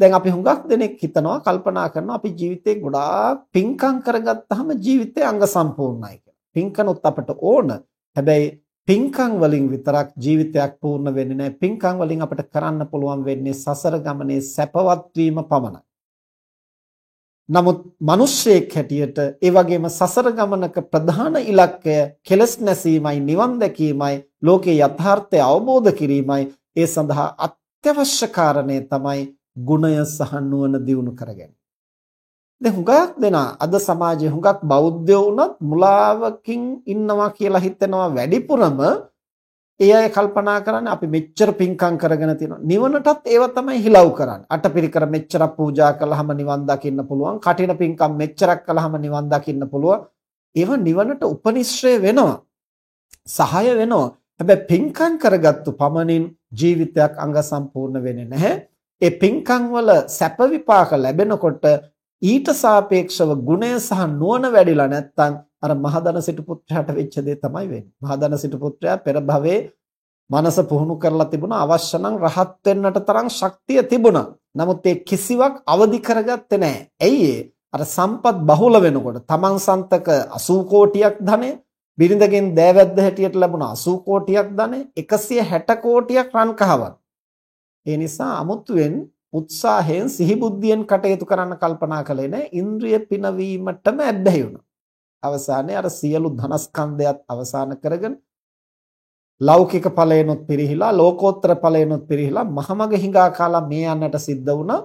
දැන් අපි හුඟක් දෙනෙක් හිතනවා කල්පනා කරනවා අපි ජීවිතේ ගොඩාක් පිංකම් කරගත්තාම ජීවිතේ අංග සම්පූර්ණයි කියලා. පිංකනොත් අපට ඕන. හැබැයි පිංකම් වලින් විතරක් ජීවිතයක් පූර්ණ වෙන්නේ නැහැ. පිංකම් වලින් අපිට කරන්න පුළුවන් වෙන්නේ සසර ගමනේ සැපවත් වීම පමණයි. නමුත් මිනිස්සෙක් හැටියට ඒ වගේම සසර ගමනක ප්‍රධාන ඉලක්කය කෙලස් නැසීමයි නිවන් දැකීමයි ලෝකේ යථාර්ථය අවබෝධ කිරීමයි ඒ සඳහා අත්‍යවශ්‍ය කාරණේ තමයි ගුණය සහ නුවණ දියුණු කරගැනීම. දැන් හුඟක් දෙනා අද සමාජයේ හුඟක් බෞද්ධයෝ වුණත් මුලාවකින් ඉන්නවා කියලා හිතනවා වැඩිපුරම ඒ අය කල්පනා කරන්නේ අපි මෙච්චර පිංකම් කරගෙන තියෙනවා. නිවනටත් ඒව තමයි හිලව් කරන්නේ. අටපිරිකර මෙච්චර පූජා කළාම නිවන් දකින්න පුළුවන්. කටින පිංකම් මෙච්චරක් කළාම නිවන් දකින්න පුළුවන්. ඒව නිවනට උපනිශ්‍රය වෙනවා. සහාය වෙනවා. හැබැයි පිංකම් කරගත්තු පමණින් ජීවිතයක් අංග සම්පූර්ණ වෙන්නේ නැහැ. ඒ පිංකම් වල සැප විපාක ලැබෙනකොට ඊට සාපේක්ෂව ගුණය සහ නුවණ වැඩිලා නැත්නම් අර මහදන සිටු පුත්‍රයාට වෙච්ච දේ තමයි වෙන්නේ. මහදන සිටු පුත්‍රයා පෙර භවයේ මනස පුහුණු කරලා තිබුණා අවශ්‍ය නම් රහත් වෙන්නට තරම් ශක්තිය තිබුණා. නමුත් ඒ කිසිවක් අවදි කරගත්තේ නැහැ. ඇයි අර සම්පත් බහුල වෙනකොට තමන් සන්තක 80 කෝටියක් ධනෙ බිරිඳගෙන් දෑවැද්ද හැටියට ලැබුණ 80 කෝටියක් ධනෙ 160 කෝටියක් රන් කහවක්. ඒ නිසා අමුතුවෙන් උත්සාහයෙන් සිහි බුද්ධියෙන් කටයුතු කරන්න කල්පනා කළේ නැහැ. ඉන්ද්‍රිය පිනවීමටම ඇබ්බැහි වුණා. අවසානයේ අර සියලු ධනස්කන්ධයත් අවසන් කරගෙන ලෞකික ඵලයනොත් පිරිහිලා ලෝකෝත්තර ඵලයනොත් පිරිහිලා මහමග හිඟා කාලා මේ යන්නට සිද්ධ වුණා.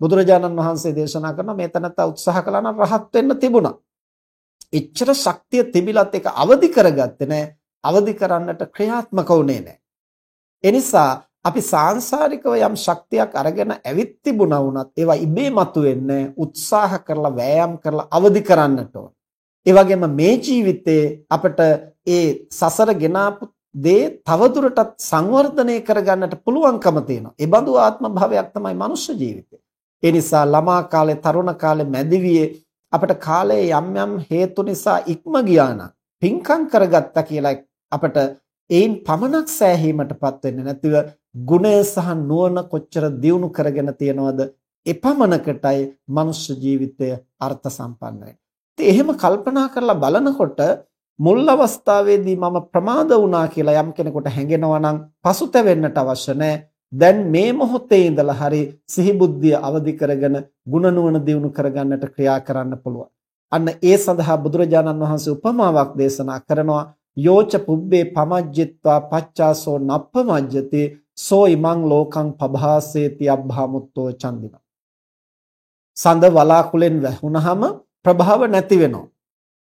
බුදුරජාණන් වහන්සේ දේශනා කරන මේ තනත්තා උත්සාහ කළා නම් රහත් වෙන්න තිබුණා. එච්චර ශක්තිය තිබිලත් ඒක අවදි කරගත්තේ නැහැ. අවදි කරන්නට ක්‍රියාත්මක වුණේ නැහැ. එනිසා අපි සාංශාරිකව යම් ශක්තියක් අරගෙන ඇවිත් තිබුණා වුණත් ඒවා ඉබේ මතුවෙන්නේ උත්සාහ කරලා වෑයම් කරලා අවදි කරන්නට ඕන. ඒ වගේම මේ ජීවිතේ අපිට ඒ සසර ගෙනාපු දේ තවදුරටත් සංවර්ධනය කරගන්නට පුළුවන්කම තියෙනවා. ඒ බඳු ආත්ම භාවයක් තමයි මනුෂ්‍ය ජීවිතය. ඒ නිසා ළමා කාලේ, තරුණ කාලේ, මැදිවියේ අපිට කාලයේ යම් යම් හේතු නිසා ඉක්ම ගියා නම් පින්කම් කරගත්තා කියලා අපිට ඒන් පමණක් සෑහීමටපත් වෙන්නේ නැතිව ගුණය සහ නුවණ කොච්චර දියුණු කරගෙන තියනවද එපමණකටයි මනුෂ්‍ය ජීවිතය අර්ථ සම්පන්න වෙන්නේ. එහෙම කල්පනා කරලා බලනකොට මුල් අවස්ථාවේදී මම ප්‍රමාද වුණා කියලා යම් කෙනෙකුට හැඟෙනවා නම් පසුතැවෙන්නට අවශ්‍ය නැහැ. දැන් මේ මොහොතේ ඉඳලා හරි සිහි බුද්ධිය අවදි කරගෙන ගුණ නුවණ දියුණු කරගන්නට ක්‍රියා කරන්න පුළුවන්. අන්න ඒ සඳහා බුදුරජාණන් වහන්සේ උපමාවක් දේශනා කරනවා යෝච පුබ්බේ පමජ්ජිත්වා පච්චාසෝ නප්පමජ්ජති සෝ ඉමං ලෝකං පභාසේති අබ්භාමුත්තෝ චන්දින. සඳ වලාකුලෙන් වැහුනහම ප්‍රභාව නැති වෙනවා.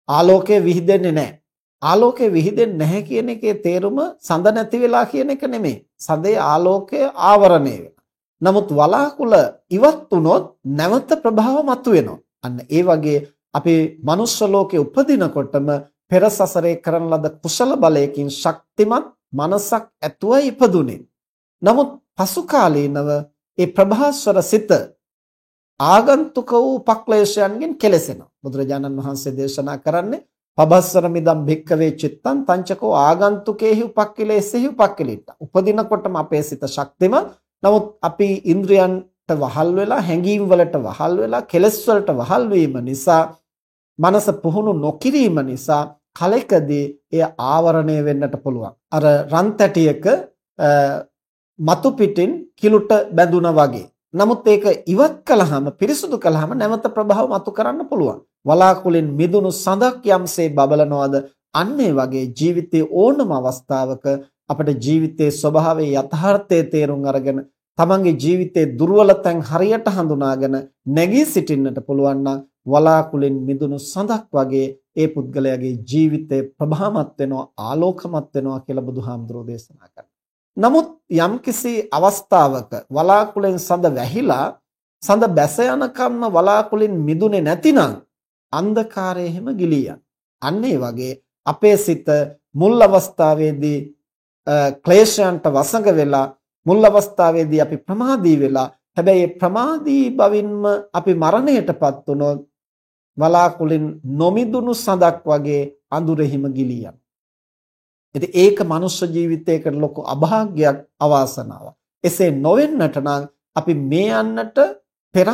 ආලෝකය විහිදෙන්නේ නැහැ. ආලෝකය විහිදෙන්නේ නැහැ කියන එකේ තේරුම සඳ නැති වෙලා කියන එක නෙමෙයි. සඳේ ආලෝකය ආවරණය වෙනවා. නමුත් වලාකුල ඉවත් වුණොත් නැවත ප්‍රභාව මතුවෙනවා. අන්න ඒ වගේ අපි මනුස්ස ලෝකේ උපදිනකොටම පෙර සසරේ කරන ලද කුසල බලයකින් ශක්තිමත් මනසක් ඇතුවයි ඉපදුනේ නමුත් පසු කාලීනව ඒ ප්‍රභාස්වර සිත ආගන්තුක වූ උපක්ලේශයන්ගෙන් කෙලසෙනවා. බුදුරජාණන් වහන්සේ දේශනා කරන්නේ පබස්සර මිදම් භික්කවේ චිත්තං තංචකෝ ආගන්තුකේහි උපක්ඛිලේසෙහි උපක්ඛිලිට. උපදිනකොටම අපේ සිත ශක්තිමත්. නමුත් අපි ඉන්ද්‍රයන්ට වහල් වෙලා හැඟීම් වලට වහල් වෙලා කෙලස් වලට වහල් වීම නිසා මනස පුහුණු නොකිරීම නිසා කලකදී එය ආවරණය වෙන්නට පුළුවන්. අර රන් තැටියක මතු පිටින් කිලුට බැඳුනා වගේ. නමුත් ඒක ඉවත් කළාම පිරිසුදු කළාම නැවත ප්‍රභාව මතු කරන්න පුළුවන්. වලාකුලෙන් මිදුණු සඳක් යම්සේ බබලනවාද අන්න වගේ ජීවිතයේ ඕනම අවස්ථාවක අපේ ජීවිතයේ ස්වභාවයේ යථාර්ථය තේරුම් අරගෙන තමන්ගේ ජීවිතයේ දුර්වලතෙන් හරියට හඳුනාගෙන නැගී සිටින්නට පුළුවන් නම් වලාකුලෙන් මිදුණු සඳක් වගේ ඒ පුද්ගලයාගේ ජීවිතය ප්‍රභාමත් වෙනවා ආලෝකමත් වෙනවා කියලා බුදුහාමුදුරෝ දේශනා කරනවා. නමුත් යම්කිසි අවස්ථාවක වලාකුලෙන් සඳ වැහිලා සඳ බැස යනකම්ම වලාකුලින් මිදුනේ නැතිනම් අන්ධකාරය එහෙම ගිලියන. අන්න ඒ වගේ අපේ සිත මුල් අවස්ථාවේදී ක්ලේශයන්ට වසඟ වෙලා මුල් අවස්ථාවේදී අපි ප්‍රමාදී වෙලා හැබැයි ප්‍රමාදී බවින්ම අපි මරණයටපත් වුණොත් වලාකුලින් නොමිදුණු සඳක් වගේ අඳුරෙහිම ගිලියන. ඉතින් ඒක මනුෂ්‍ය ජීවිතයකට ලොකු අභාග්‍යයක් අවාසනාවක්. එසේ නොවෙන්නට නම් අපි මේ යන්නට පෙර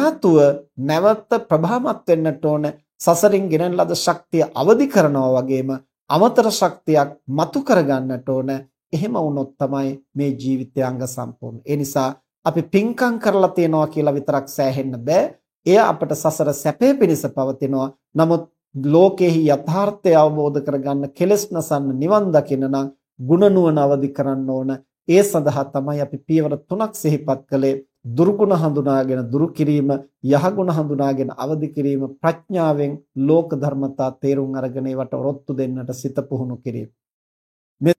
නැවත ප්‍රභාමත් වෙන්නට ඕන සසරින් ගෙනන ලද ශක්තිය අවදි කරනවා වගේම අමතර ශක්තියක් මතු කරගන්නට ඕන එහෙම වුණොත් තමයි මේ ජීවිතය අංග සම්පූර්ණ. ඒ නිසා අපි පින්කම් කරලා තියනවා කියලා විතරක් සෑහෙන්න බෑ. එය අපට සසර සැපේ පිණිස පවතිනවා. නමුත් ලෝකෙහි යථාර්ථය අවබෝධ කරගන්න කෙලස් නසන්න නිවන් දකින්න නම් ගුණ නුවණ අවදි කරන්න ඕන. ඒ සඳහා තමයි අපි පියවර තුනක් සිහිපත් කළේ. දුර්ගුණ හඳුනාගෙන දුරු කිරීම, යහගුණ හඳුනාගෙන අවදි කිරීම, ප්‍රඥාවෙන් ලෝක ධර්මතා තේරුම් අරගෙන ඒවට ඔරොත්තු දෙන්නට සිත පුහුණු කිරීම.